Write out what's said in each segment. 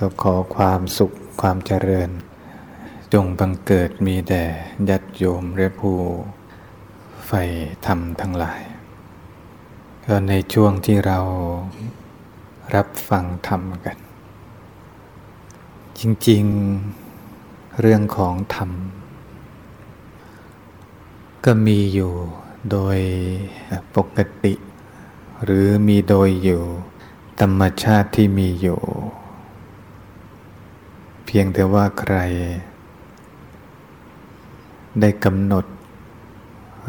ก็ขอความสุขความเจริญ จงบังเกิดมีแด่ยัดโยมและผู้ใฝ่ธรรมทั้งหลาย ก็ในช่วงที่เรารับฟังธรรมกัน จริงๆเรื่องของธรรม ก็มีอยู่โดยปกติ หรือมีโดยอยู่ธรรมชาติที่มีอยู่ พียงแต่ว่าใคร ได้กำหนด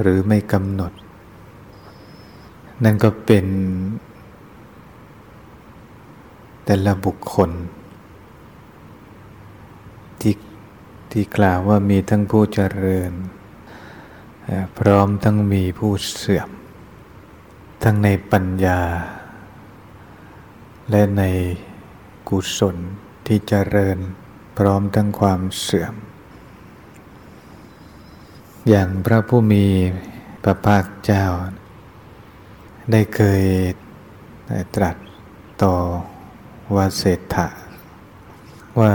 หรือไม่กำหนด นั่นก็เป็น แต่ละบุคคล ที่ที่กล่าวว่ามีทั้งผู้เจริญ พร้อมทั้งมีผู้เสื่อม ทั้งในปัญญา และในกุศลที่เจริญ พร้อมทั้งความเสื่อม อย่างพระผู้มีพระภาคเจ้า ได้เคยตรัสต่อวาเศรษฐะว่า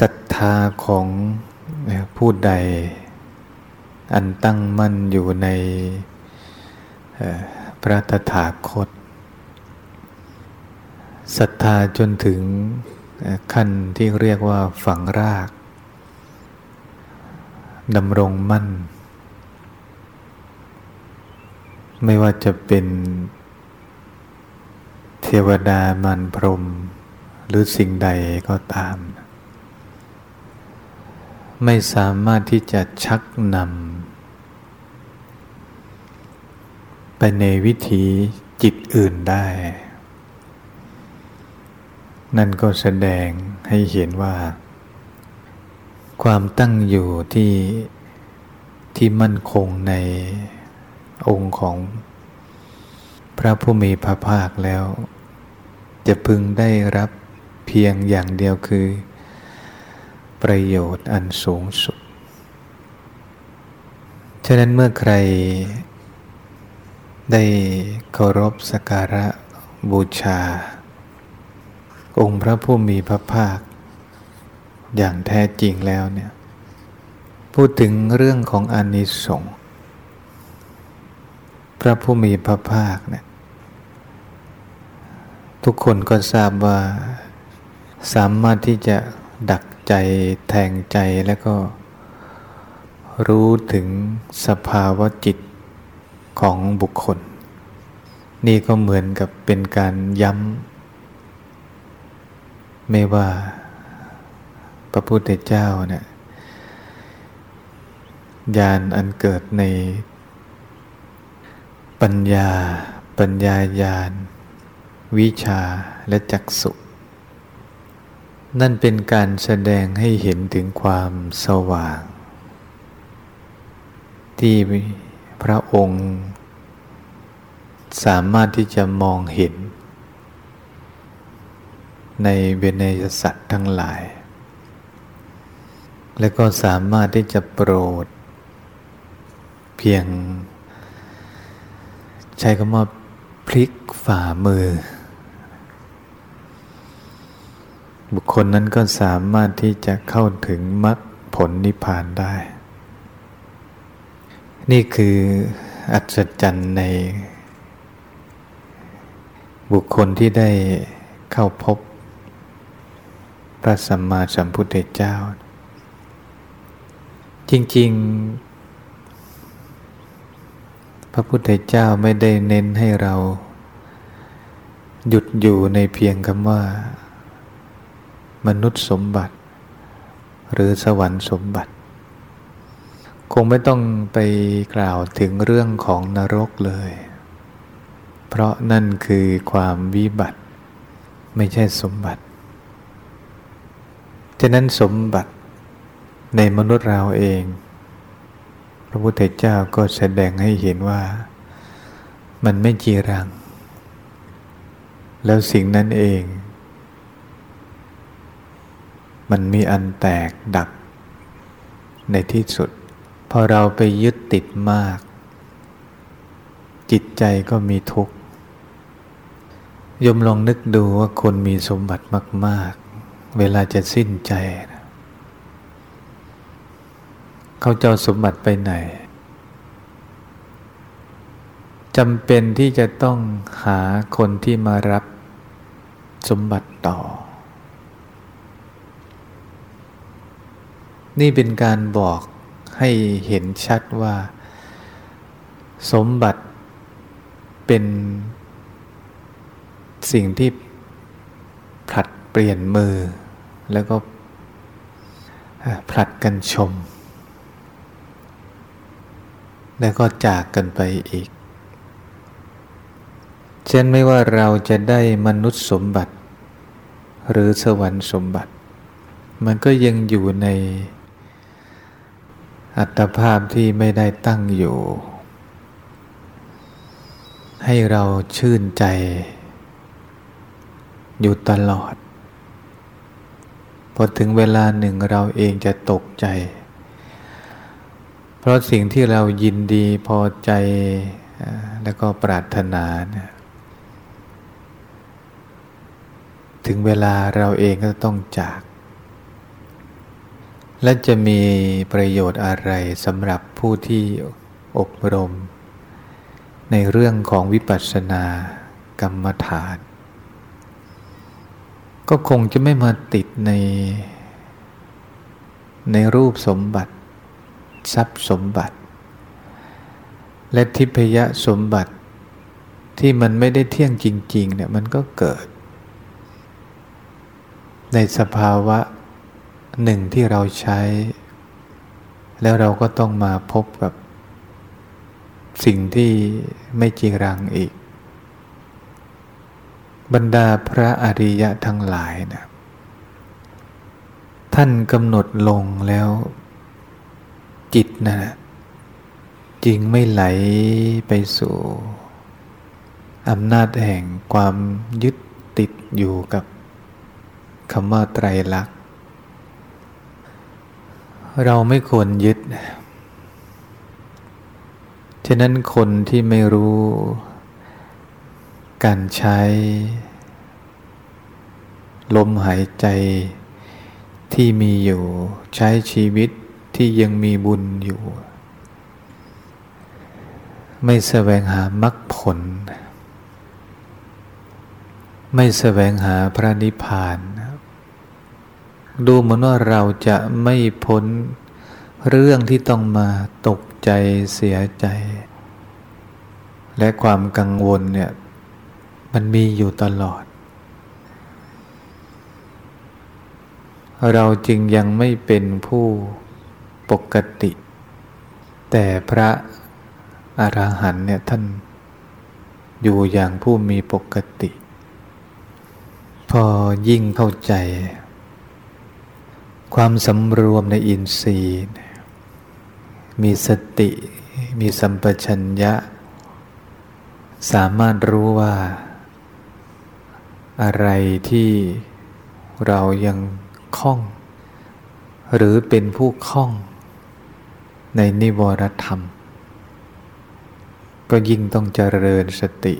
ศรัทธาของผู้ใด อันตั้งมั่นอยู่ในพระตถาคตศรัทธาจนถึง ขั้นที่เรียกว่าฝังรากดำรงมั่น ไม่ว่าจะเป็นเทวดามันพรม หรือสิ่งใดก็ตาม ไม่สามารถที่จะชักนำไปในวิธีจิตอื่นได้ นั่นก็แสดงให้เห็นว่า ความตั้งอยู่ที่ที่มั่นคงในองค์ของพระผู้มีพระภาคแล้ว จะพึงได้รับเพียงอย่างเดียวคือ ประโยชน์อันสูงสุด ฉะนั้นเมื่อใครได้เคารพสักการะบูชา องค์พระผู้มีพระภาค อย่างแท้จริงแล้วเนี่ยพูดถึงเรื่องของอนิสงส์พระผู้มีพระภาคเนี่ยทุกคนก็ทราบว่าสามารถที่จะดักใจแทงใจแล้วก็รู้ถึงสภาวะจิตของบุคคล นี่ก็เหมือนกับเป็นการย้ำ ไม่ว่าพระพุทธเจ้าเนี่ยญาณอันเกิดในปัญญา ปัญญาญาณ วิชาและจักสุนั่นเป็นการแสดงให้เห็นถึงความสว่าง ที่พระองค์ สามารถที่จะมองเห็น ในเวนยสัตว์ทั้งหลาย และก็สามารถที่จะโปรด เพียง ใช้คำว่าพลิกฝ่ามือ บุคคลนั้นก็สามารถที่จะเข้าถึงมรรคผลนิพพานได้ นี่คืออัศจรรย์ในบุคคลที่ได้เข้าพบ พระสัมมาสัมพุทธเจ้า จริง ๆ พระพุทธเจ้าไม่ได้เน้นให้เรา หยุดอยู่ในเพียงคำว่า มนุษย์สมบัติ หรือสวรรค์สมบัติ คงไม่ต้องไปกล่าวถึงเรื่องของนรกเลย เพราะนั่นคือความวิบัติ ไม่ใช่สมบัติ ฉะนั้นสมบัติในมนุษย์เราเอง พระพุทธเจ้าก็แสดงให้เห็นว่ามันไม่จีรัง แล้วสิ่งนั้นเอง มันมีอันแตกดับในที่สุด พอเราไปยึดติดมาก จิตใจก็มีทุกข์ยมลองนึกดูว่าคนมีสมบัติมาก เวลาจะสิ้นใจ เขาเจ้าสมบัติไปไหนจำเป็นที่จะต้องหาคนที่มารับสมบัติต่อ นี่เป็นการบอกให้เห็นชัดว่า สมบัติเป็นสิ่งที่ผลัดเปลี่ยนมือ แล้วก็ผลัดกันชม แล้วก็จากกันไปอีก เช่นไม่ว่าเราจะได้มนุษย์สมบัติ หรือสวรรค์สมบัติ มันก็ยังอยู่ในอัตภาพที่ไม่ได้ตั้งอยู่ ให้เราชื่นใจ อยู่ตลอด อถึงเวลาหนึ่งเราเองจะตกใจ เพราะสิ่งที่เรายินดีพอใจแล้วก็ปรารถนาเนี่ยถึงเวลาเราเองก็ต้องจาก และจะมีประโยชน์อะไรสำหรับผู้ที่อบรม ในเรื่องของวิปัสสนากรรมฐาน ก็คงจะไม่มาติดในในรูปสมบัติ ทรัพย์สมบัติ และทิพยสมบัติที่มันไม่ได้เที่ยงจริงๆเนี่ยมันก็เกิด ในสภาวะหนึ่งที่เราใช้ แล้วเราก็ต้องมาพบกับสิ่งที่ไม่จีรังอีก บรรดาพระอริยะทั้งหลายนะท่านกำหนดลงแล้ว จิตนะจริงไม่ไหลไปสู่อำนาจแห่งความยึดติดอยู่กับคำว่าไตรลักษณ์ เราไม่ควรยึด ฉะนั้นคนที่ไม่รู้ การใช้ ลมหายใจที่มีอยู่ใช้ชีวิตที่ยังมีบุญอยู่ ไม่แสวงหามรรคผล ไม่แสวงหาพระนิพพาน ดูเหมือนว่าเราจะไม่พ้นเรื่องที่ต้องมาตกใจเสียใจ และความกังวลเนี่ย มันมีอยู่ตลอด เราจึงยังไม่เป็นผู้ปกติ แต่พระอรหันต์เนี่ยท่านอยู่อย่างผู้มีปกติ พอยิ่งเข้าใจ ความสำรวมในอินทรีย์ มีสติมีสัมปชัญญะ สามารถรู้ว่า อะไรที่เรายังคล่อง หรือเป็นผู้คล่อง ในนิวรธรรม ก็ยิ่งต้องเจริญสติ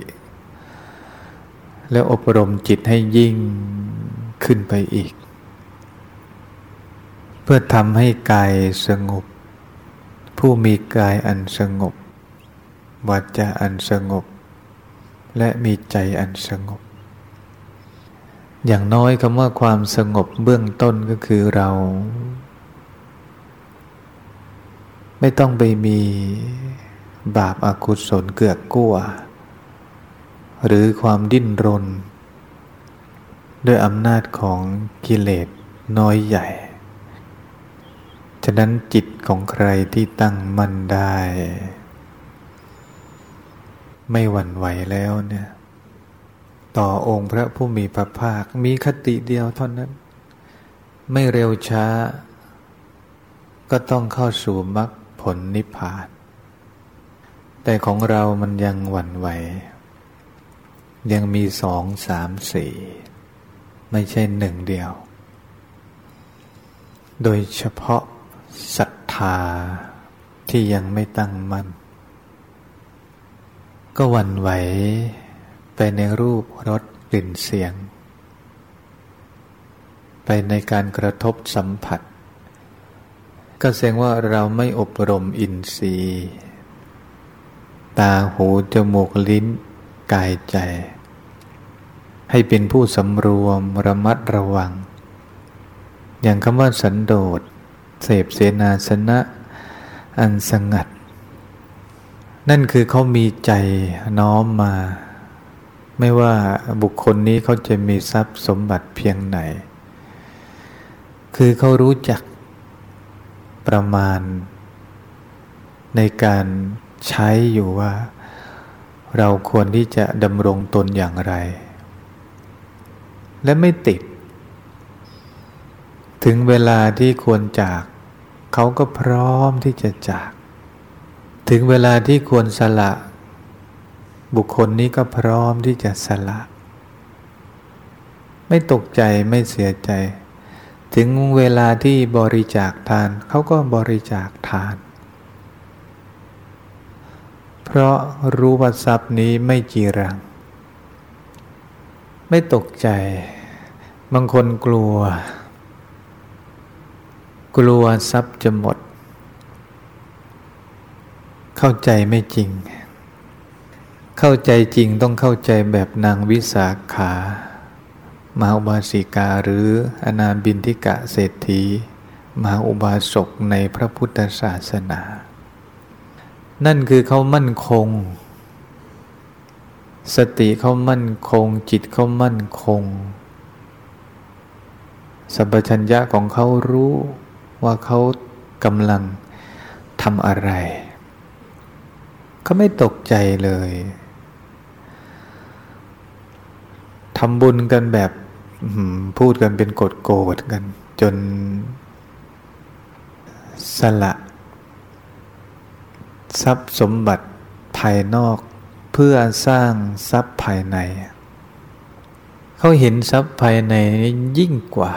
แล้วอบรมจิตให้ยิ่งขึ้นไปอีก เพื่อทำให้กายสงบ ผู้มีกายอันสงบวาจาอันสงบ และมีใจอันสงบ อย่างน้อยคำว่าความสงบเบื้องต้นก็คือเรา ไม่ต้องไปมีบาปอากุศลเกือกกั้ว หรือความดิ้นรน ด้วยอำนาจของกิเลสน้อยใหญ่ ฉะนั้นจิตของใครที่ตั้งมั่นได้ ไม่หวั่นไหวแล้วเนี่ย ต่อองค์พระผู้มีพระภาค มีคติเดียวเท่านั้น ไม่เร็วช้า ก็ต้องเข้าสู่มรรคผลนิพพาน แต่ของเรามันยังหวั่นไหว ยังมีสองสามสี่ไม่ใช่หนึ่งเดียว โดยเฉพาะศรัทธาที่ยังไม่ตั้งมั่น ก็หวั่นไหว ไปในรูปรสกลิ่นเสียง ไปในการกระทบสัมผัส ก็แสดงว่าเราไม่อบรมอินทรีย์ ตาหูจมูกลิ้น กายใจ ให้เป็นผู้สำรวมระมัดระวัง อย่างคำว่าสันโดษเสพเสนาสนะ อันสงัด นั่นคือเขามีใจน้อมมา ไม่ว่าบุคคลนี้เขาจะมีทรัพย์สมบัติเพียงไหน คือเขารู้จักประมาณ ในการใช้อยู่ว่า เราควรที่จะดำรงตนอย่างไร และไม่ติด ถึงเวลาที่ควรจาก เขาก็พร้อมที่จะจาก ถึงเวลาที่ควรสละ บุคคลนี้ก็พร้อมที่จะสละ ไม่ตกใจไม่เสียใจ ถึงเวลาที่บริจาคทานเขาก็บริจาคทาน เพราะรู้ว่าทรัพย์นี้ไม่จีรัง ไม่ตกใจ บางคนกลัว กลัวทรัพย์จะหมด เข้าใจไม่จริง เข้าใจจริงต้องเข้าใจแบบนางวิสาขามาอุบาสิกาหรืออนาบินทิกะเศรษฐีมาอุบาสกในพระพุทธศาสนา นั่นคือเขามั่นคง สติเขามั่นคง จิตเขามั่นคง สัมปชัญญะของเขารู้ว่าเขากำลังทำอะไร เขาไม่ตกใจเลย ทำบุญกันแบบพูดกันเป็นกฎโกรธกัน จนสละทรัพย์สมบัติภายนอกเพื่อสร้างทรัพย์ภายใน เขาเห็นทรัพย์ภายในยิ่งกว่า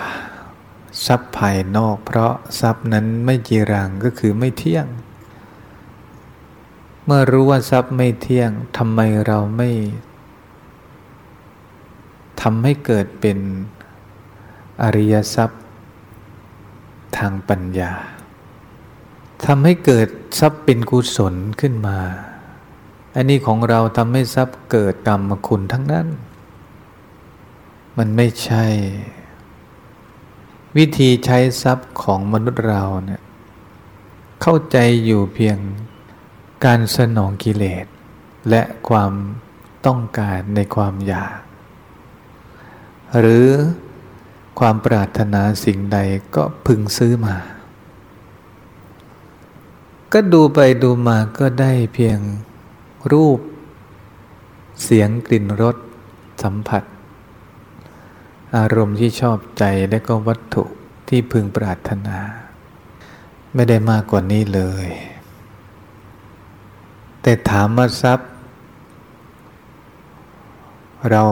ทรัพย์ภายนอก เพราะทรัพย์นั้นไม่จีรังก็คือไม่เที่ยง เมื่อรู้ว่าทรัพย์ไม่เที่ยงทำไมเราไม่ ทำให้เกิดเป็นอริยทรัพย์ ทางปัญญาทำให้เกิดทรัพย์เป็นกุศลขึ้นมา อันนี้ของเราทำให้ทรัพย์เกิดกรรมคุณทั้งนั้น มันไม่ใช่ วิธีใช้ทรัพย์ของมนุษย์เราเนี่ยเข้าใจอยู่เพียงการสนองกิเลส และความต้องการในความอยาก หรือความปรารถนาสิ่งใดก็พึงซื้อมา ก็ดูไปดูมาก็ได้เพียงรูป เสียงกลิ่นรสสัมผัส อารมณ์ที่ชอบใจและก็วัตถุที่พึงปรารถนา ไม่ได้มากกว่านี้เลย แต่ถามว่าทรัพย์ เรา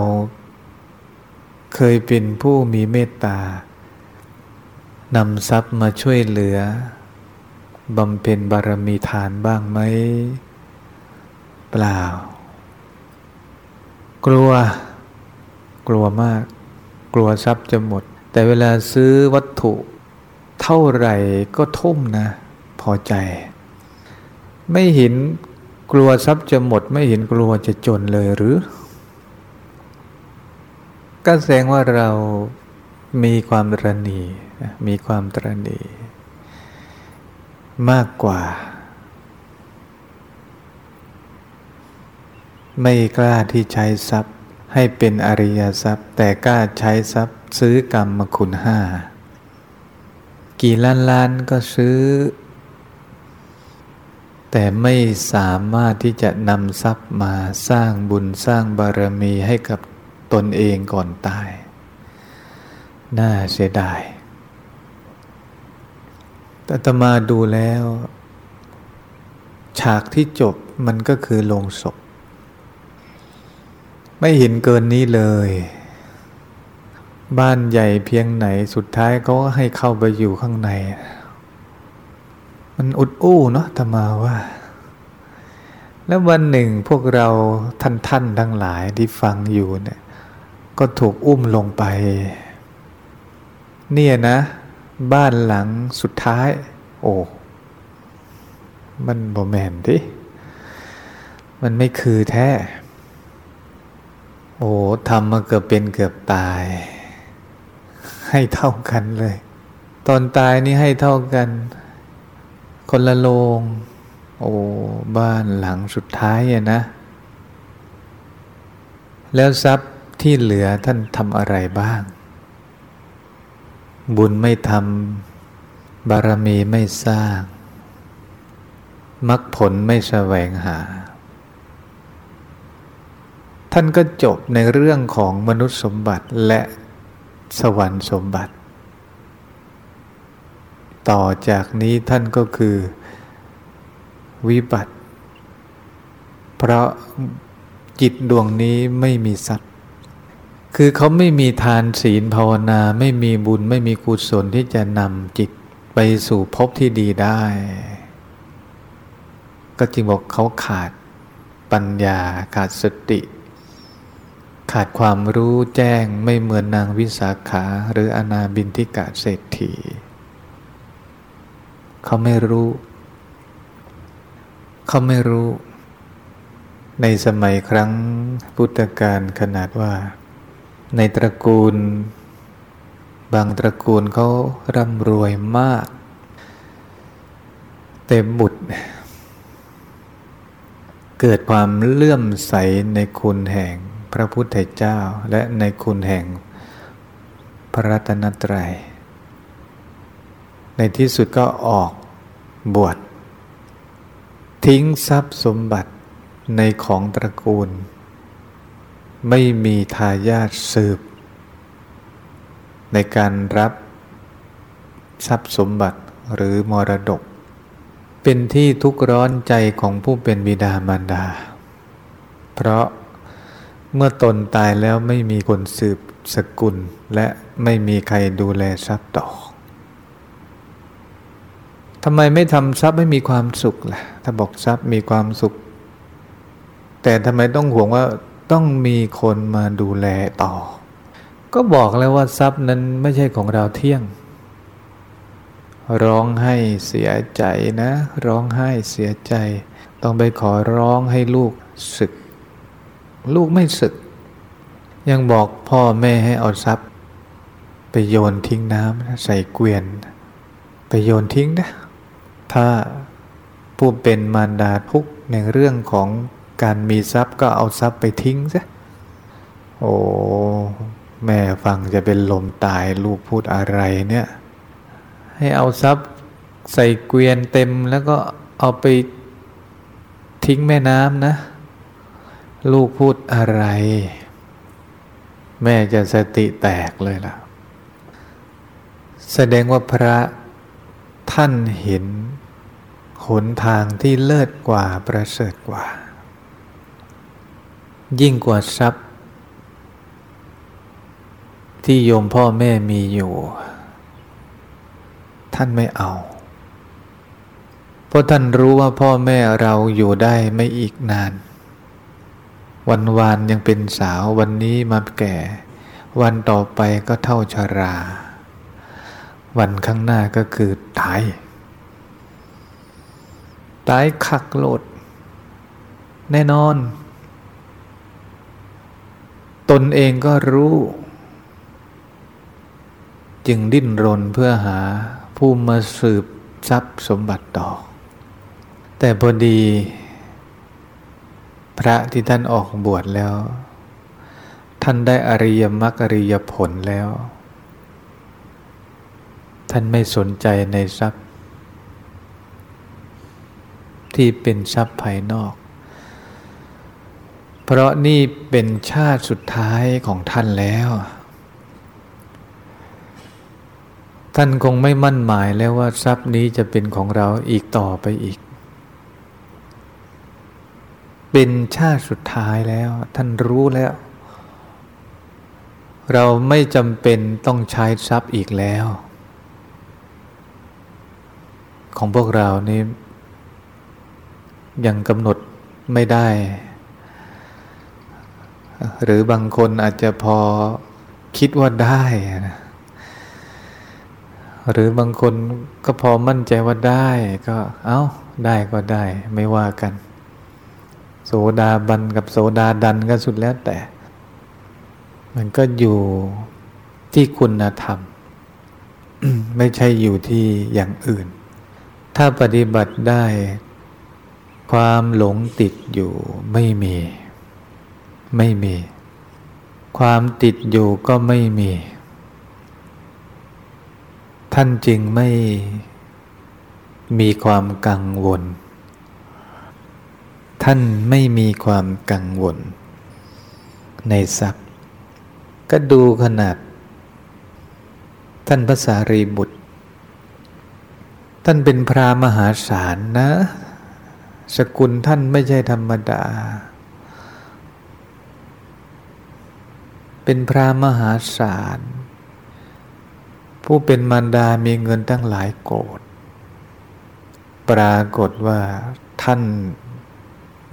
เคยเป็นผู้มีเมตตานำทรัพย์มาช่วยเหลือบำเพ็ญบารมีทานบ้างไหม เปล่า กลัว กลัวมาก กลัวทรัพย์จะหมด แต่เวลาซื้อวัตถุ เท่าไหร่ก็ทุ่มนะ พอใจ ไม่เห็นกลัวทรัพย์จะหมด ไม่เห็นกลัวจะจนเลยหรือ ก็แสดงว่าเรามีความตรณีมีความตรณีมากกว่า ไม่กล้าที่ใช้ทรัพย์ให้เป็นอริยทรัพย์ แต่กล้าใช้ทรัพย์ ซื้อกรรมคุณห้า กี่ล้านล้านก็ซื้อ แต่ไม่สามารถที่จะนำทรัพย์มาสร้างบุญสร้างบารมีให้กับ ตนเองก่อนตาย น่าเสียดายแต่ตมาดูแล้ว ฉากที่จบมันก็คือลงศพ ไม่เห็นเกินนี้เลย บ้านใหญ่เพียงไหนสุดท้ายก็ให้เข้าไปอยู่ข้างใน มันอุดอู้เนาะธรรมาว่า แล้ววันหนึ่งพวกเราท่านท่านทั้งหลายที่ฟังอยู่เนี่ย ก็ถูกอุ้มลงไป เนี่ยนะ บ้านหลังสุดท้าย โอ้มันโมแมนที่มันไม่คือแท้ โอ้ทำมาเกือบเป็นเกือบตาย ให้เท่ากันเลย ตอนตายนี่ให้เท่ากัน คนละโลง โอ้บ้านหลังสุดท้ายอะนะ แล้วทรัพย์ ที่เหลือท่านทำอะไรบ้าง บุญไม่ทำบารมีไม่สร้างมรรคผลไม่แสวงหา ท่านก็จบในเรื่องของมนุษย์สมบัติและสวรรค์สมบัติ ต่อจากนี้ท่านก็คือวิบัติ เพราะจิตดวงนี้ไม่มีทรัพย์ คือเขาไม่มีทานศีลภาวนาไม่มีบุญไม่มีกุศลที่จะนำจิตไปสู่ภพที่ดีได้ ก็จึงบอกเขาขาดปัญญาขาดสติ ขาดความรู้แจ้งไม่เหมือนนางวิสาขาหรืออนาบินทิกะเศรษฐี เขาไม่รู้ เขาไม่รู้ ในสมัยครั้งพุทธกาลขนาดว่า ในตระกูล บางตระกูลเขาร่ำรวยมาก เต็มบุตร เกิดความเลื่อมใสในคุณแห่งพระพุทธเจ้า และในคุณแห่งพระรัตนตรัย ในที่สุดก็ออกบวชทิ้งทรัพย์สมบัติในของตระกูล ไม่มีทายาทสืบ ในการรับทรัพย์สมบัติหรือมรดก เป็นที่ทุกข์ร้อนใจของผู้เป็นบิดามารดา เพราะเมื่อตนตายแล้วไม่มีคนสืบสกุลและไม่มีใครดูแลทรัพย์ต่อทำไมไม่ทำทรัพย์ไม่มีความสุขล่ะ ถ้าบอกทรัพย์มีความสุข แต่ทำไมต้องห่วงว่า ต้องมีคนมาดูแลต่อ ก็บอกแล้วว่าทรัพย์นั้นไม่ใช่ของเราเที่ยง ร้องให้เสียใจนะ ร้องไห้เสียใจ ต้องไปขอร้องให้ลูกศึก ลูกไม่ศึก ยังบอกพ่อแม่ให้เอาทรัพย์ ไปโยนทิ้งน้ำใส่เกวียน ไปโยนทิ้งนะถ้าผู้เป็นมารดาทุกในเรื่องของ การมีทรัพย์ก็เอาทรัพย์ไปทิ้งซะโอ้แม่ฟังจะเป็นลมตายลูกพูดอะไรเนี่ย ให้เอาทรัพย์ใส่เกวียนเต็มแล้วก็เอาไปทิ้งแม่น้ำนะ ลูกพูดอะไร แม่จะสติแตกเลยล่ะ แสดงว่าพระท่านเห็นหนทางที่เลิศกว่าประเสริฐกว่า ยิ่งกว่าทรัพย์ ที่โยมพ่อแม่มีอยู่ ท่านไม่เอา เพราะท่านรู้ว่าพ่อแม่เราอยู่ได้ไม่อีกนาน วันวานยังเป็นสาววันนี้มาแก่ วันต่อไปก็เท่าชารา วันข้างหน้าก็คือตาย ตายขักโลด แน่นอน ตนเองก็รู้ จึงดิ้นรนเพื่อหาผู้มาสืบทรัพย์สมบัติต่อ แต่พอดี พระที่ท่านออกบวชแล้ว ท่านได้อริยมรรคอริยผลแล้ว ท่านไม่สนใจในทรัพย์ ที่เป็นทรัพย์ภายนอก ราะนี่เป็นชาติสุดท้ายของท่านแล้ว ท่านคงไม่มั่นหมายแล้วว่าทรัพย์นี้จะเป็นของเราอีกต่อไปอีก เป็นชาติสุดท้ายแล้ว ท่านรู้แล้ว เราไม่จำเป็นต้องใช้ทรัพย์อีกแล้ว ของพวกเรานี้ยังกำหนดไม่ได้ หรือบางคนอาจจะพอคิดว่าได้นะหรือบางคนก็พอมั่นใจว่าได้ก็เอา้าได้ก็ได้ไม่ว่ากัน โสดาบันกับโสดาดันก็สุดแล้วแต่ มันก็อยู่ที่คุณธรรม ไม่ใช่อยู่ที่อย่างอื่น ถ้าปฏิบัติได้ความหลงติดอยู่ไม่มี ไม่มี ความติดอยู่ก็ไม่มี ท่านจึงไม่มีความกังวล ท่านไม่มีความกังวล ในทรัพย์ ก็ดูขนาด ท่านพระสารีบุตร ท่านเป็นพระมหาศาลนะ สกุลท่านไม่ใช่ธรรมดา เป็นพระมหาศาล ผู้เป็นมารดามีเงินตั้งหลายโกดปรากฏว่าท่าน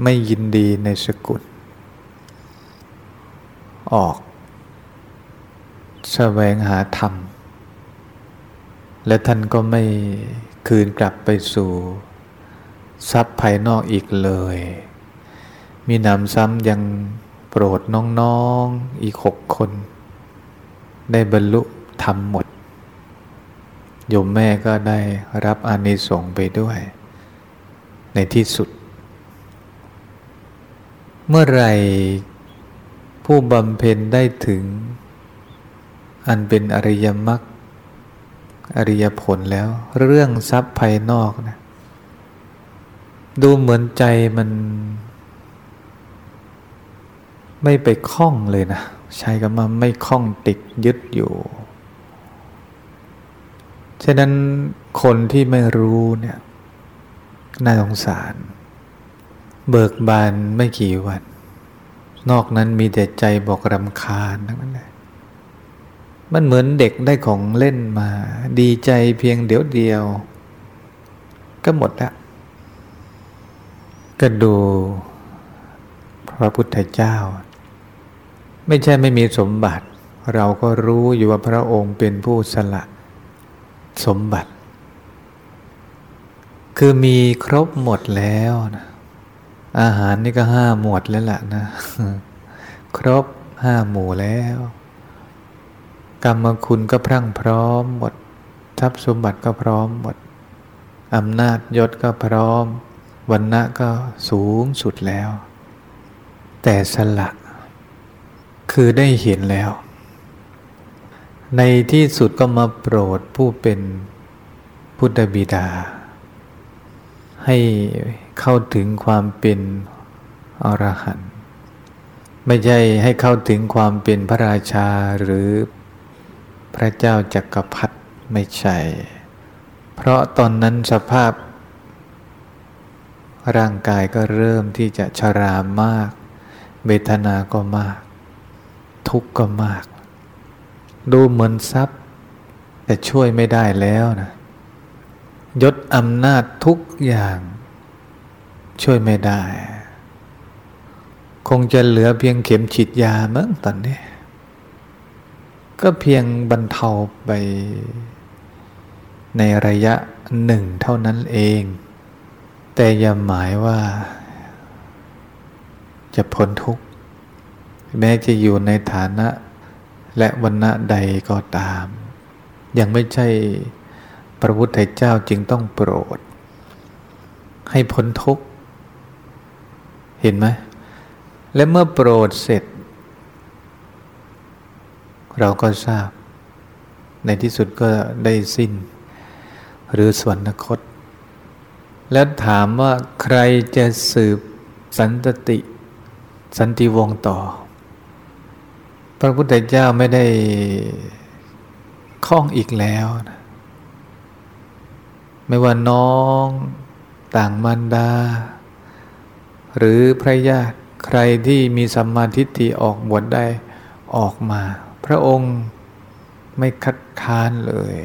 ไม่ยินดีในสกุล ออกแสวงหาธรรม และท่านก็ไม่คืนกลับไปสู่ทรัพย์ภายนอกอีกเลย มีนำซ้ำยัง โปรดน้องๆอีกหกคน ได้บรรลุธรรมหมด โยมแม่ก็ได้รับอานิสงส์ไปด้วย ในที่สุด เมื่อไรผู้บำเพ็ญได้ถึง อันเป็นอริยมรรคอริยผลแล้ว เรื่องทรัพย์ภายนอกนะดูเหมือนใจมัน ไม่ไปคล้องเลยนะ ใช้กับมาไม่คล้องติดยึดอยู่ ฉะนั้นคนที่ไม่รู้เนี่ยน่าสงสาร เบิกบานไม่กี่วัน นอกนั้นมีแต่ใจบอกรำคาญทั้งนั้นเลยมันเหมือนเด็กได้ของเล่นมา ดีใจเพียงเดี๋ยวเดียว ก็หมดละก็ดูพระพุทธเจ้า ไม่ใช่ไม่มีสมบัติ เราก็รู้อยู่ว่าพระองค์เป็นผู้สละสมบัติ คือมีครบหมดแล้วนะอาหารนี่ก็ห้าหมวดแล้วล่ะนะ ครบห้าหมู่แล้ว กรรมคุณก็พรั่งพร้อมหมดทรัพย์สมบัติก็พร้อมหมดอำนาจยศก็พร้อมวันณะก็สูงสุดแล้ว แต่สละ คือได้เห็นแล้ว ในที่สุดก็มาโปรดผู้เป็นพุทธบิดา ให้เข้าถึงความเป็นอรหันต์ไม่ใช่ให้เข้าถึงความเป็นพระราชาหรือพระเจ้าจักรพรรดิไม่ใช่ เพราะตอนนั้นสภาพ ร่างกายก็เริ่มที่จะชรามากเบทนาก็มาก ทุกข์ก็มาก ดูเหมือนทรัพย์ แต่ช่วยไม่ได้แล้วนะยศอำนาจทุกอย่าง ช่วยไม่ได้ คงจะเหลือเพียงเข็มฉีดยามั้งตอนนี้ ก็เพียงบรรเทาไป ในระยะหนึ่งเท่านั้นเอง แต่อย่าหมายว่า จะพ้นทุกข์ แม้จะอยู่ในฐานะและวันณะใดก็ตาม ยังไม่ใช่พระพุทธเจ้าจึงต้องโปรด ให้พ้นทุกข์ เห็นไหม และเมื่อโปรดเสร็จ เราก็ทราบ ในที่สุดก็ได้สิ้น หรือสวรรคต แล้วถามว่าใครจะสืบสันติ สันติวงต่อ พระพุทธเจ้าไม่ได้คล้องอีกแล้วนะไม่ว่าน้องต่างมันดา หรือพระญาติใครที่มีสัมมาทิฏฐิออกบวชได้ออกมา พระองค์ไม่คัดค้านเลย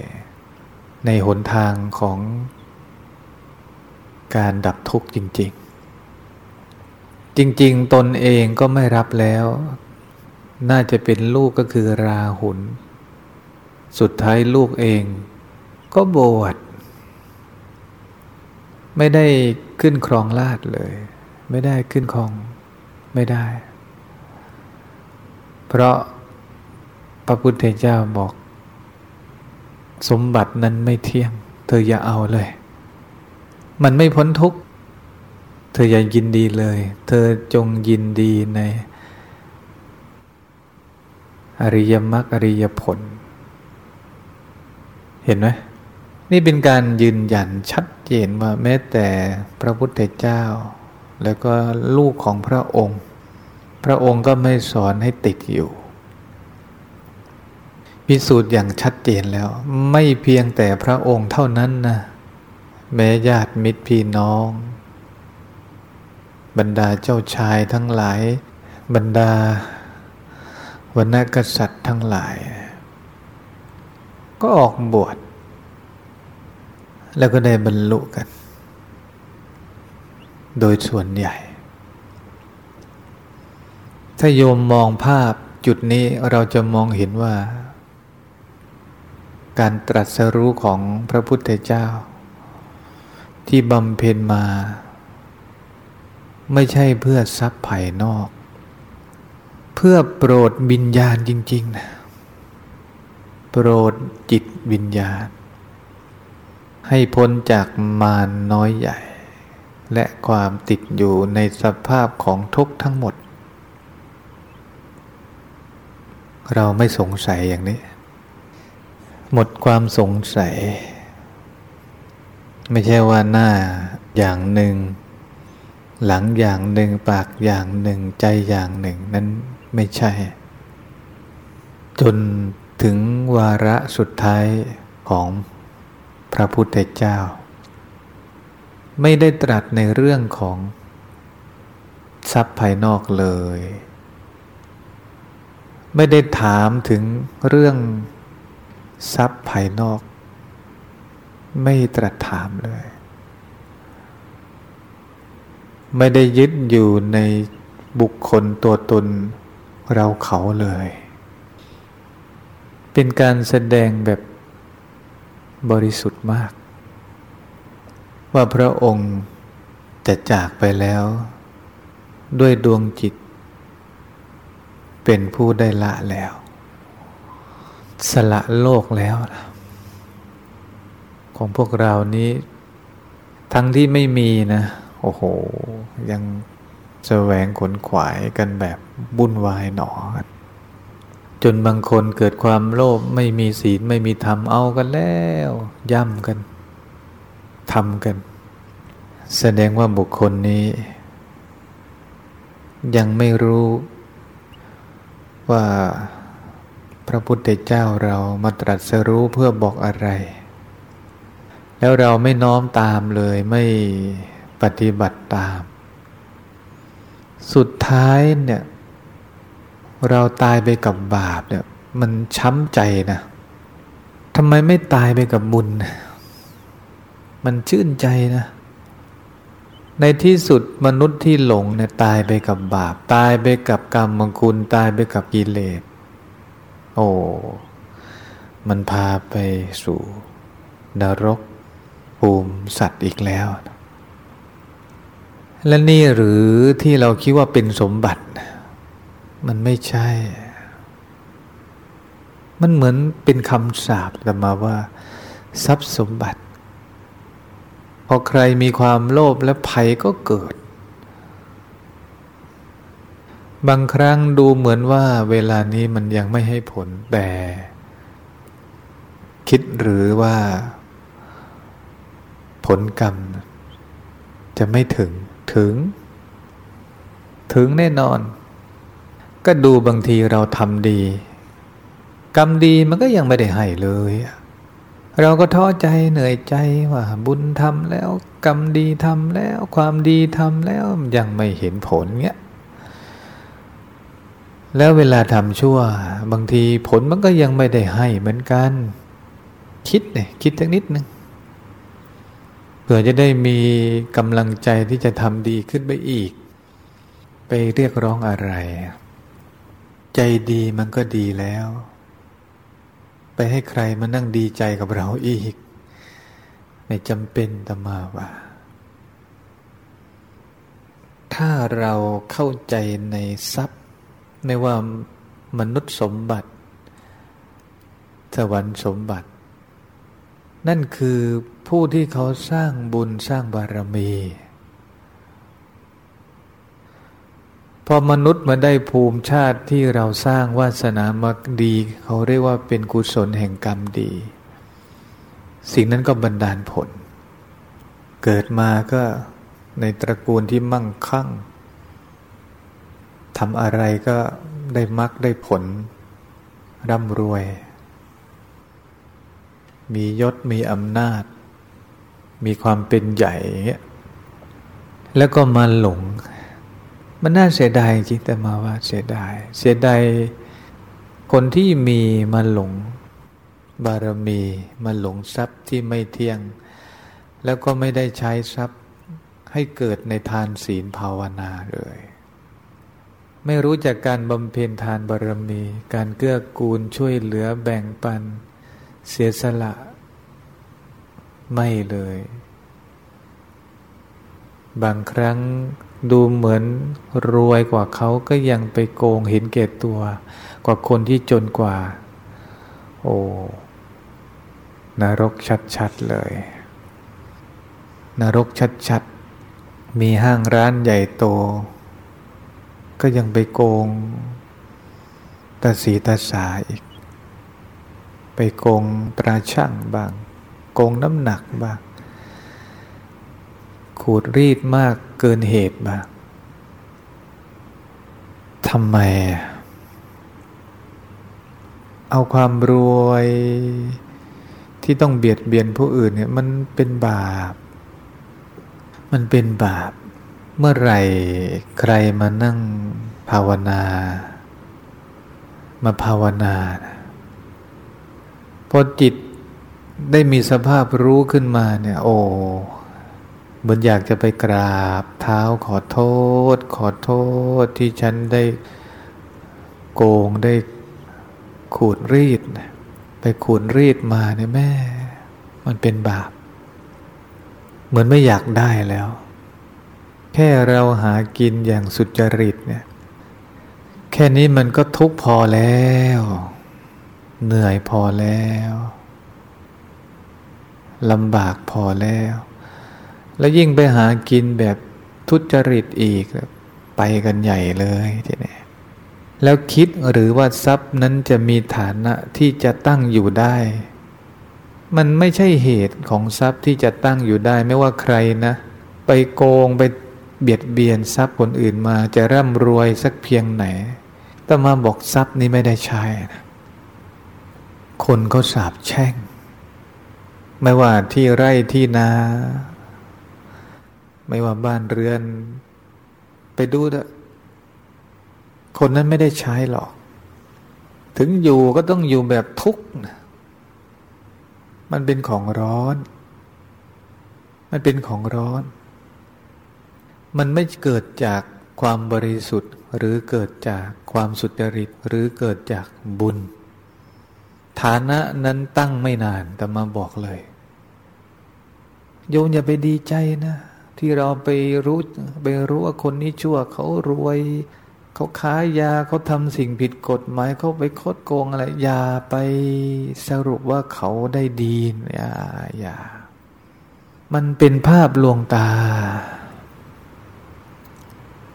ในหนทางของการดับทุกข์จริง ๆ จริง ๆ ตนเองก็ไม่รับแล้ว น่าจะเป็นลูกก็คือราหุลสุดท้ายลูกเองก็บวชไม่ได้ขึ้นครองราชเลย ไม่ได้ขึ้นครองไม่ได้ เพราะพระพุทธเจ้าบอก สมบัตินั้นไม่เที่ยง เธออย่าเอาเลย มันไม่พ้นทุกข์ เธออย่ายินดีเลย เธอจงยินดีใน อริยมรรคอริยผล เห็นไหมนี่เป็นการยืนยันชัดเจนว่าแม้แต่พระพุทธเจ้า แล้วก็ลูกของพระองค์ พระองค์ก็ไม่สอนให้ติดอยู่ พิสูจน์อย่างชัดเจนแล้ว ไม่เพียงแต่พระองค์เท่านั้นนะแม้ญาติมิตรพี่น้อง บรรดาเจ้าชายทั้งหลาย บรรดา วรรณกษัตริย์ทั้งหลาย ก็ออกบวช แล้วก็ได้บรรลุกัน โดยส่วนใหญ่ ถ้าโยมมองภาพจุดนี้เราจะมองเห็นว่า การตรัสรู้ของพระพุทธเจ้า ที่บำเพ็ญมา ไม่ใช่เพื่อทรัพย์ภายนอก เพื่อโปรดวิญญาณจริงๆนะโปรดจิตวิญญาณ ให้พ้นจากมารน้อยใหญ่ และความติดอยู่ในสภาพของทุกข์ทั้งหมด เราไม่สงสัยอย่างนี้ หมดความสงสัย ไม่ใช่ว่าหน้าอย่างหนึ่ง หลังอย่างหนึ่งปากอย่างหนึ่งใจอย่างหนึ่งนั้น ไม่ใช่ จนถึงวาระสุดท้ายของพระพุทธเจ้า ไม่ได้ตรัสในเรื่องของทรัพย์ภายนอกเลย ไม่ได้ถามถึงเรื่องทรัพย์ภายนอก ไม่ตรัสถามเลย ไม่ได้ยึดอยู่ในบุคคลตัวตน เราเขาเลย เป็นการแสดงแบบบริสุทธิ์มาก ว่าพระองค์จะจากไปแล้ว ด้วยดวงจิต เป็นผู้ได้ละแล้ว สละโลกแล้วนะของพวกเรานี้ ทั้งที่ไม่มีนะ โอ้โห ยัง แสวงขนขวายกันแบบบุ่นวายหนอ จนบางคนเกิดความโลภไม่มีศีลไม่มีธรรมเอากันแล้ว ย่ำกันทำกัน แสดงว่าบุคคลนี้ ยังไม่รู้ว่าพระพุทธเจ้าเรามาตรัสรู้เพื่อบอกอะไร แล้วเราไม่น้อมตามเลยไม่ปฏิบัติตาม สุดท้ายเนี่ย เราตายไปกับบาปเนี่ย มันช้ำใจนะทำไมไม่ตายไปกับบุญ มันชื่นใจนะ ในที่สุดมนุษย์ที่หลงเนี่ยตายไปกับบาป ตายไปกับกรรมมังคุณตายไปกับกิเลส โอ้ มันพาไปสู่นรกภูมิสัตว์อีกแล้ว และนี่หรือที่เราคิดว่าเป็นสมบัติ มันไม่ใช่ มันเหมือนเป็นคำสาปแต่มาว่า ทรัพย์สมบัติ พอใครมีความโลภและภัยก็เกิด บางครั้งดูเหมือนว่าเวลานี้มันยังไม่ให้ผลแต่ คิดหรือว่า ผลกรรมจะไม่ถึง ถึง ถึงแน่นอน ก็ดูบางทีเราทำดี กรรมดีมันก็ยังไม่ได้ให้เลย เราก็ท้อใจเหนื่อยใจว่าบุญทำแล้ว กรรมดีทำแล้ว ความดีทำแล้วยังไม่เห็นผลเงี้ยแล้วเวลาทำชั่ว บางทีผลมันก็ยังไม่ได้ให้เหมือนกัน คิดเนี่ยคิดสักนิดนึง เพื่อจะได้มีกำลังใจที่จะทำดีขึ้นไปอีก ไปเรียกร้องอะไร ใจดีมันก็ดีแล้ว ไปให้ใครมานั่งดีใจกับเราอีก ไม่จำเป็นตมาว่า ถ้าเราเข้าใจในทรัพย์ ไม่ว่ามนุษย์สมบัติ สวรรค์สมบัติ นั่นคือ ผู้ที่เขาสร้างบุญสร้างบารมี พอมนุษย์มาได้ภูมิชาติที่เราสร้างวาสนามาดี เขาเรียกว่าเป็นกุศลแห่งกรรมดี สิ่งนั้นก็บันดาลผล เกิดมาก็ในตระกูลที่มั่งคั่งทำอะไรก็ได้มักได้ผล ร่ำรวย มียศมีอำนาจ มีความเป็นใหญ่แล้วก็มาหลง มันน่าเสียดายจริงแต่มาว่าเสียดาย เสียดายคนที่มีมาหลงบารมีมาหลงทรัพย์ที่ไม่เที่ยง แล้วก็ไม่ได้ใช้ทรัพย์ให้เกิดในทานศีลภาวนาเลย ไม่รู้จากการบำเพ็ญทานบารมี การเกื้อกูลช่วยเหลือแบ่งปัน เสียสละ ไม่เลย บางครั้งดูเหมือนรวยกว่าเขาก็ยังไปโกงเห็นเกตตัว กว่าคนที่จนกว่า โอ้นรกชัดๆเลย นรกชัดๆ มีห้างร้านใหญ่โต ก็ยังไปโกงตาสีตาสาอีก ไปโกงตราช่างบ้าง โกงน้ำหนักบ้างขูดรีดมากเกินเหตุบ้างทำไม เอาความรวยที่ต้องเบียดเบียนผู้อื่นเนี่ยมันเป็นบาป มันเป็นบาป เมื่อไหร่ใครมานั่งภาวนา มาภาวนา พอจิต ได้มีสภาพรู้ขึ้นมาเนี่ย โอ้เหมือนอยากจะไปกราบ เท้าขอโทษ ขอโทษที่ฉันได้โกงได้ขูดรีด ไปขูดรีดมาเนี่ยแม่ มันเป็นบาป เหมือนไม่อยากได้แล้ว แค่เราหากินอย่างสุจริตเนี่ย แค่นี้มันก็ทุกพอแล้ว เหนื่อยพอแล้ว ลำบากพอแล้ว แล้วยิ่งไปหากินแบบทุจริตอีกไปกันใหญ่เลยทีนี้แล้วคิดหรือว่าทรัพย์นั้นจะมีฐานะที่จะตั้งอยู่ได้ มันไม่ใช่เหตุของทรัพย์ที่จะตั้งอยู่ได้ไม่ว่าใครนะ ไปโกงไปเบียดเบียนทรัพย์คนอื่นมาจะร่ำรวยสักเพียงไหนแต่มาบอกทรัพย์นี้ไม่ได้ใช้นะคนเขาสาบแช่ง ไม่ว่าที่ไร่ที่นา ไม่ว่าบ้านเรือน ไปดูเถอะคนนั้นไม่ได้ใช้หรอก ถึงอยู่ก็ต้องอยู่แบบทุกข์มันเป็นของร้อน มันเป็นของร้อน มันไม่เกิดจากความบริสุทธิ์หรือเกิดจากความสุจริตหรือเกิดจากบุญ ฐานะนั้นตั้งไม่นานแต่มาบอกเลย โยมอย่าไปดีใจนะ ที่เราไปรู้ไปรู้ว่าคนนี้ชั่วเขารวยเขาค้ายาเขาทำสิ่งผิดกฎหมายเขาไปคดโกงอะไรอย่าไปสรุปว่าเขาได้ดีอย่าอย่ามันเป็นภาพลวงตา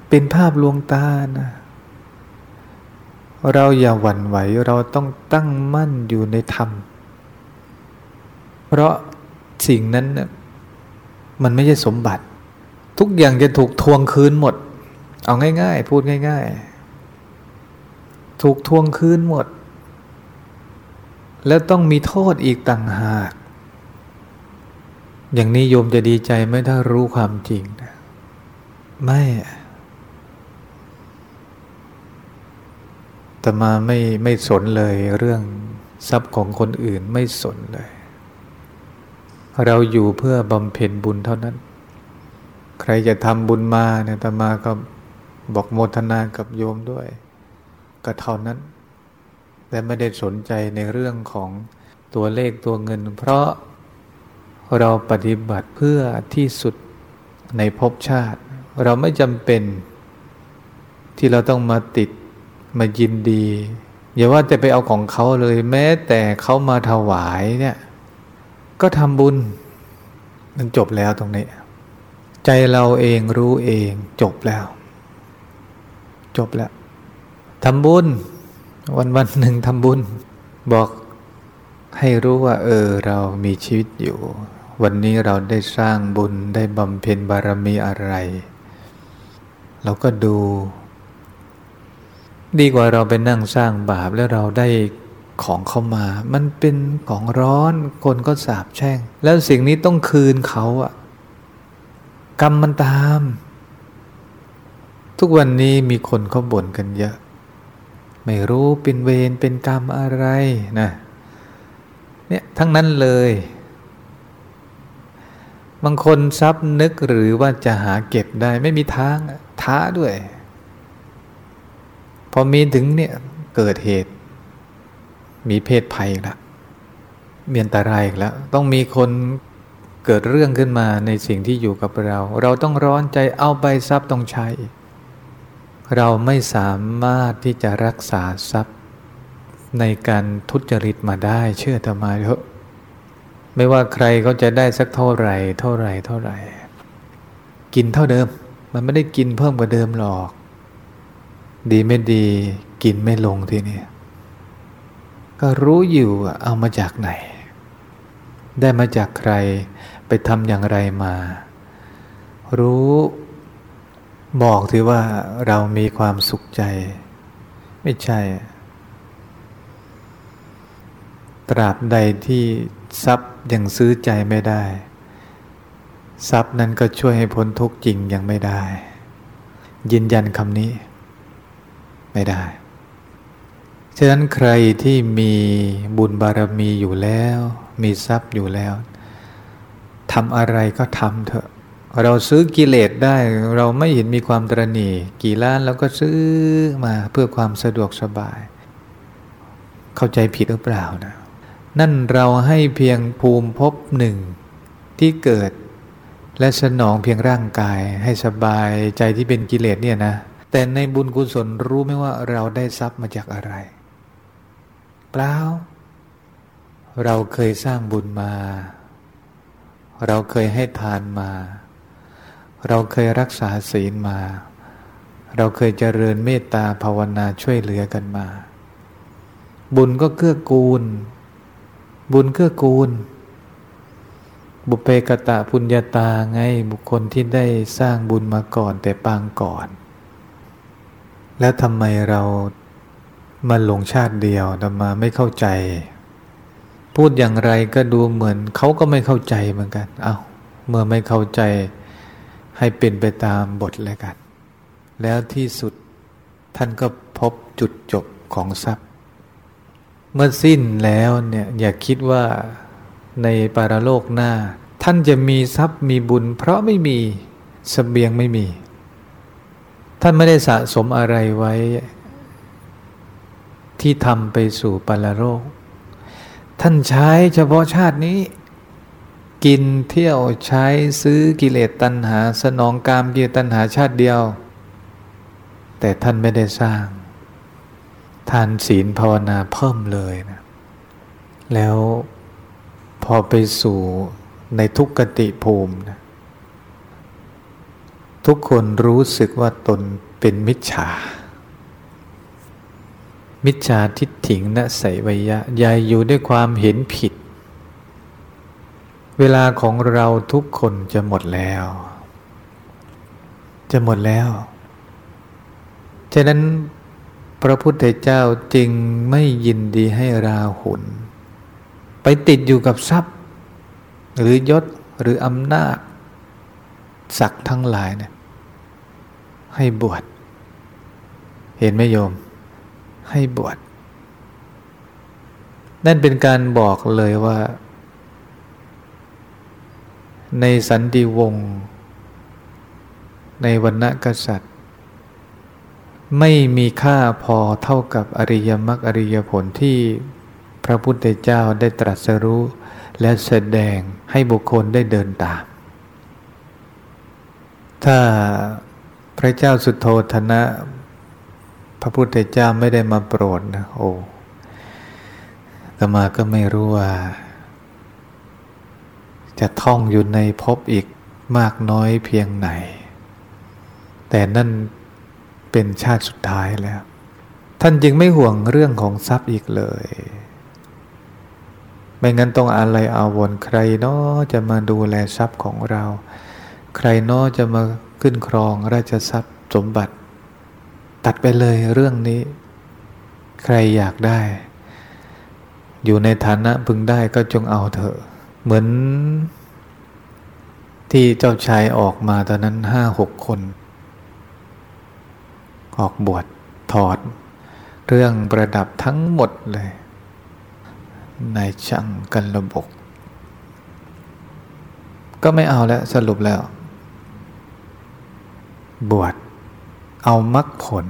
เป็นภาพลวงตานะเราอย่าหวั่นไหวเราต้องตั้งมั่นอยู่ในธรรม เพราะสิ่งนั้น มันไม่ใช่สมบัติ ทุกอย่างจะถูกทวงคืนหมด เอาง่าย ๆ พูดง่าย ๆ ถูกทวงคืนหมด แล้วต้องมีโทษอีกต่างหาก อย่างนี้โยมจะดีใจไหมถ้ารู้ความจริงนะไม่แต่มาไม่ไม่สนเลยเรื่องทรัพย์ของคนอื่นไม่สนเลย เราอยู่เพื่อบำเพ็ญบุญเท่านั้น ใครจะทำบุญมาเนี่ยตมาก็บอกโมทนากับโยมด้วย ก็เท่านั้น แต่ไม่ได้สนใจในเรื่องของตัวเลขตัวเงิน เพราะเราปฏิบัติเพื่อที่สุดในภพชาติ เราไม่จำเป็นที่เราต้องมาติดมายินดี อย่าว่าแต่ไปเอาของเขาเลยแม้แต่เขามาถวายเนี่ย ก็ทำบุญ มันจบแล้วตรงนี้ ใจเราเองรู้เองจบแล้ว จบแล้วทำบุญ วันวันหนึ่งทำบุญ บอกให้รู้ว่า เออ เรามีชีวิตอยู่ วันนี้เราได้สร้างบุญได้บำเพ็ญบารมีอะไร เราก็ดู ดีกว่าเราไปนั่งสร้างบาปแล้วเราได้ ของเข้ามา มันเป็นของร้อน คนก็สาบแช่ง แล้วสิ่งนี้ต้องคืนเขาอะกรรมมันตาม ทุกวันนี้มีคนเขาบ่นกันเยอะ ไม่รู้เป็นเวรเป็นกรรมอะไรนะเนี่ยทั้งนั้นเลย บางคนทรัพย์นึกหรือว่าจะหาเก็บได้ไม่มีทางท้าด้วย พอมีถึงเนี่ยเกิดเหตุ มีเพศภัยละมีอันตรายอีกแล้ว ต้องมีคนเกิดเรื่องขึ้นมาในสิ่งที่อยู่กับเรา เราต้องร้อนใจเอาไปทรัพย์ต้องใช้ เราไม่สามารถที่จะรักษาทรัพย์ ในการทุจริตมาได้เชื่อธรรมาเถอะไม่ว่าใครเขาจะได้สักเท่าไหร่ เท่าไหร่เท่าไหร่ กินเท่าเดิม มันไม่ได้กินเพิ่มกว่าเดิมหรอก ดีไม่ดี กินไม่ลงทีนี้ ก็รู้อยู่เอามาจากไหน ได้มาจากใครไปทำอย่างไรมา รู้บอกถือว่าเรามีความสุขใจ ไม่ใช่ ตราบใดที่ทรัพย์ยังซื้อใจไม่ได้ ทรัพย์นั้นก็ช่วยให้พ้นทุกข์จริงยังไม่ได้ ยืนยันคำนี้ ไม่ได้ ฉะนั้นใครที่มีบุญบารมีอยู่แล้ว มีทรัพย์อยู่แล้วทำอะไรก็ทำเถอะ เราซื้อกิเลสได้ เราไม่เห็นมีความตรณีกี่ล้านเราก็ซื้อมาเพื่อความสะดวกสบาย เข้าใจผิดหรือเปล่านะ นั่นเราให้เพียงภูมิภพหนึ่งที่เกิดและสนองเพียงร่างกายให้สบายใจที่เป็นกิเลสเนี่ยนะ แต่ในบุญกุศลรู้ไหมว่าเราได้ทรัพย์มาจากอะไร เปล่าเราเคยสร้างบุญมา เราเคยให้ทานมา เราเคยรักษาศีลมา เราเคยเจริญเมตตาภาวนาช่วยเหลือกันมา บุญก็เกื้อกูล บุญเกื้อกูล บุเพกตะพุญญาตาไงบุคคลที่ได้สร้างบุญมาก่อนแต่ปางก่อน แล้วทำไมเรา มาหลงชาติเดียวแต่มาไม่เข้าใจ พูดอย่างไรก็ดูเหมือนเขาก็ไม่เข้าใจเหมือนกัน เอา้า เมื่อไม่เข้าใจให้เป็นไปตามบทแล้วกัน แล้วที่สุดท่านก็พบจุดจบของทรัพย์ เมื่อสิ้นแล้วเนี่ยอย่าคิดว่าในปารโลกหน้า ท่านจะมีทรัพย์มีบุญ เพราะไม่มีสเสบียงไม่มี ท่านไม่ได้สะสมอะไรไว้ ที่ทำไปสู่ปารโลก ท่านใช้เฉพาะชาตินี้ กินเที่ยวใช้ซื้อกิเลสตัณหา สนองกามกิเลสตัณหาชาติเดียว แต่ท่านไม่ได้สร้าง ทานศีลภาวนาเพิ่มเลยนะแล้วพอไปสู่ในทุกกติภูมินะทุกคนรู้สึกว่าตนเป็นมิจฉา มิจฉาทิฏฐิงนะใสวยะยายอยู่ด้วยความเห็นผิด เวลาของเราทุกคนจะหมดแล้ว จะหมดแล้ว ฉะนั้นพระพุทธเจ้าจึงไม่ยินดีให้ราหุลไปติดอยู่กับทรัพย์ หรือยศหรืออำนาจศักดิ์ทั้งหลายเนี่ยให้บวชเห็นไหมโยม ให้บวชนั่นเป็นการบอกเลยว่า ในสันติวงศ์ในวันณกษัตริย์ ไม่มีค่าพอเท่ากับอริยมรรคอริยผลที่พระพุทธเจ้าได้ตรัสรู้และแสดงให้บุคคลได้เดินตาม ถ้าพระเจ้าสุโธธนะ พระพุทธเจ้าไม่ได้มาโปรดนะโอ้ตมาก็ไม่รู้ว่า จะท่องอยู่ในภพอีกมากน้อยเพียงไหน แต่นั่นเป็นชาติสุดท้ายแล้ว ท่านจึงไม่ห่วงเรื่องของทรัพย์อีกเลย ไม่งั้นต้องอะไรอาวรใครเนาะจะมาดูแลทรัพย์ของเรา ใครเนาะจะมาขึ้นครองราชทรัพย์สมบัติ ตัดไปเลยเรื่องนี้ ใครอยากได้ อยู่ในฐานะพึงได้ก็จงเอาเถอะ เหมือน ที่เจ้าชายออกมาตอนนั้นห้าหกคน ออกบวชถอด เรื่องประดับทั้งหมดเลยนายช่างกันระบบก็ไม่เอาแล้วสรุปแล้ว บวช เอามรรคผล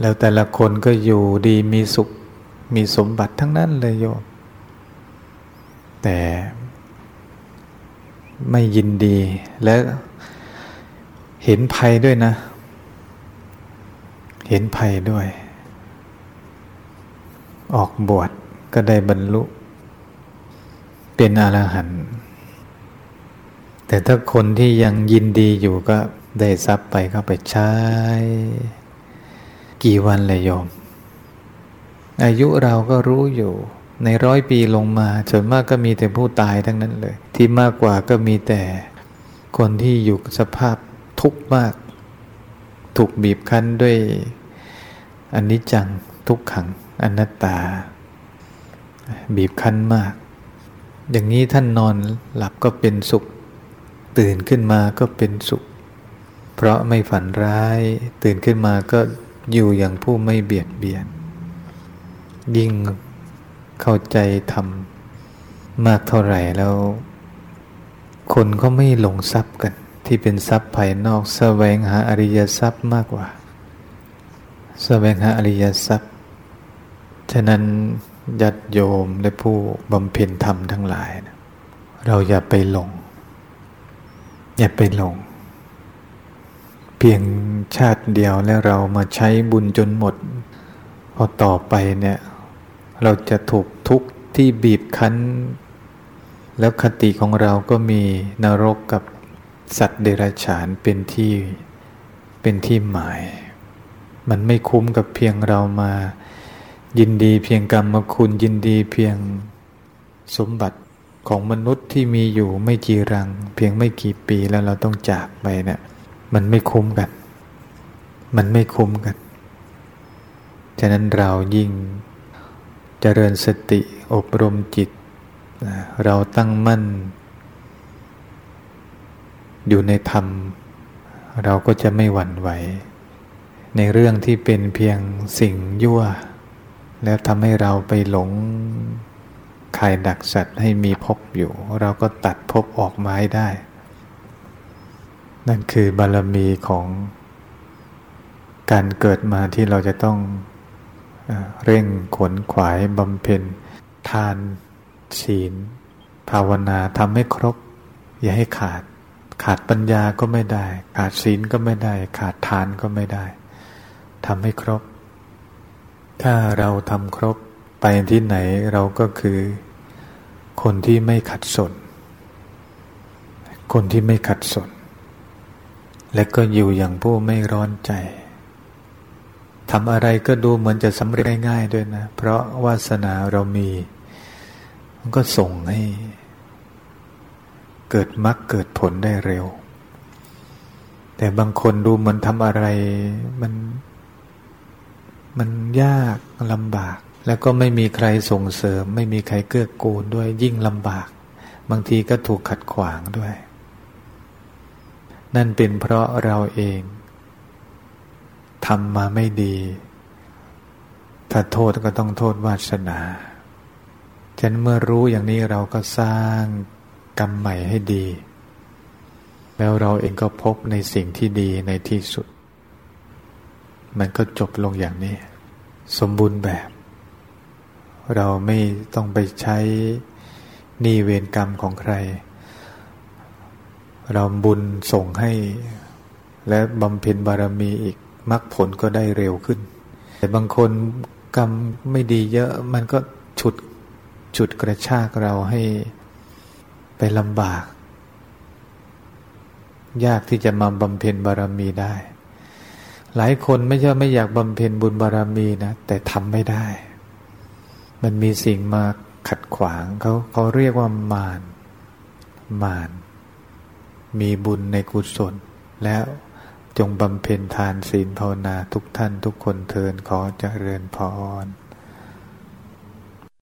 แล้วแต่ละคนก็อยู่ดีมีสุขมีสมบัติทั้งนั้นเลยโยม แต่ไม่ยินดีและเห็นภัยด้วยนะ เห็นภัยด้วย ออกบวชก็ได้บรรลุ เป็นอรหันต์แต่ถ้าคนที่ยังยินดีอยู่ก็ ได้ทรัพย์ไปเข้าไปใช้ กี่วันเลยโยม อายุเราก็รู้อยู่ ในร้อยปีลงมาส่วนมากก็มีแต่ผู้ตายทั้งนั้นเลย ที่มากกว่าก็มีแต่คนที่อยู่สภาพทุกข์มาก ถูกบีบคั้นด้วยอนนิจจังทุกขังอนัตตา บีบคั้นมาก อย่างนี้ท่านนอนหลับก็เป็นสุข ตื่นขึ้นมาก็เป็นสุข เพราะไม่ฝันร้ายตื่นขึ้นมาก็อยู่อย่างผู้ไม่เบียดเบียน ยิ่งเข้าใจทำมากเท่าไหร่แล้ว คนก็ไม่หลงทรัพย์กัน ที่เป็นทรัพย์ภายนอกแสวงหาอริยทรัพย์มากกว่าแสวงหาอริยทรัพย์ ฉะนั้นยัดโยมและผู้บำเพ็ญธรรมทั้งหลายนะเราอย่าไปหลง อย่าไปหลง เพียงชาติเดียวแล้วเรามาใช้บุญจนหมด พอต่อไปเนี่ย เราจะถูกทุกข์ที่บีบคั้น แล้วคติของเราก็มีนรกกับสัตว์เดรัจฉานเป็นที่เป็นที่หมาย มันไม่คุ้มกับเพียงเรามา ยินดีเพียงกรรมคุณยินดีเพียงสมบัติของมนุษย์ที่มีอยู่ไม่กี่รัง เพียงไม่กี่ปีแล้วเราต้องจากไปเนะี่ย มันไม่คุ้มกัน มันไม่คุ้มกัน ฉะนั้นเรายิ่งเจริญสติอบรมจิต เราตั้งมั่น อยู่ในธรรม เราก็จะไม่หวั่นไหว ในเรื่องที่เป็นเพียงสิ่งยั่ว แล้วทำให้เราไปหลงขายดักสัตว์ให้มีภพอยู่ เราก็ตัดภพออกมาให้ได้ นั่นคือบารมีของการเกิดมาที่เราจะต้องเร่งขนขวายบำเพ็ญ ทานศีล ภาวนาทำให้ครบ อย่าให้ขาด ขาดปัญญาก็ไม่ได้ ขาดศีลก็ไม่ได้ ขาดทานก็ไม่ได้ทำให้ครบ ถ้าเราทำครบไปที่ไหนเราก็คือคนที่ไม่ขัดสน คนที่ไม่ขัดสน และก็อยู่อย่างผู้ไม่ร้อนใจทำอะไรก็ดูเหมือนจะสำเร็จง่ายๆด้วยนะ เพราะวาสนาเรามี มันก็ส่งให้ เกิดมรรคเกิดผลได้เร็ว แต่บางคนดูเหมือนทำอะไรมัน มันยากลำบาก แล้วก็ไม่มีใครส่งเสริม ไม่มีใครเกื้อกูลด้วยยิ่งลำบาก บางทีก็ถูกขัดขวางด้วย นั่นเป็นเพราะเราเองทำมาไม่ดี ถ้าโทษก็ต้องโทษวาสนาฉันเมื่อรู้อย่างนี้เราก็สร้างกรรมใหม่ให้ดี แล้วเราเองก็พบในสิ่งที่ดีในที่สุด มันก็จบลงอย่างนี้ สมบูรณ์แบบ เราไม่ต้องไปใช้หนี้เวรกรรมของใคร เราบุญส่งให้ และบำเพ็ญบารมีอีกมรรคผลก็ได้เร็วขึ้น แต่บางคนกรรมไม่ดีเยอะมันก็ฉุดฉุดกระชากเราให้ไปลำบาก ยากที่จะมาบำเพ็ญบารมีได้ หลายคนไม่ใช่ไม่อยากบำเพ็ญบุญบารมีนะแต่ทำไม่ได้ มันมีสิ่งมาขัดขวางเขาเขาเรียกว่ามารมาร มีบุญในกุศล แล้วจงบำเพ็ญทานศีลภาวนาทุกท่านทุกคนเทินขอเจริญพร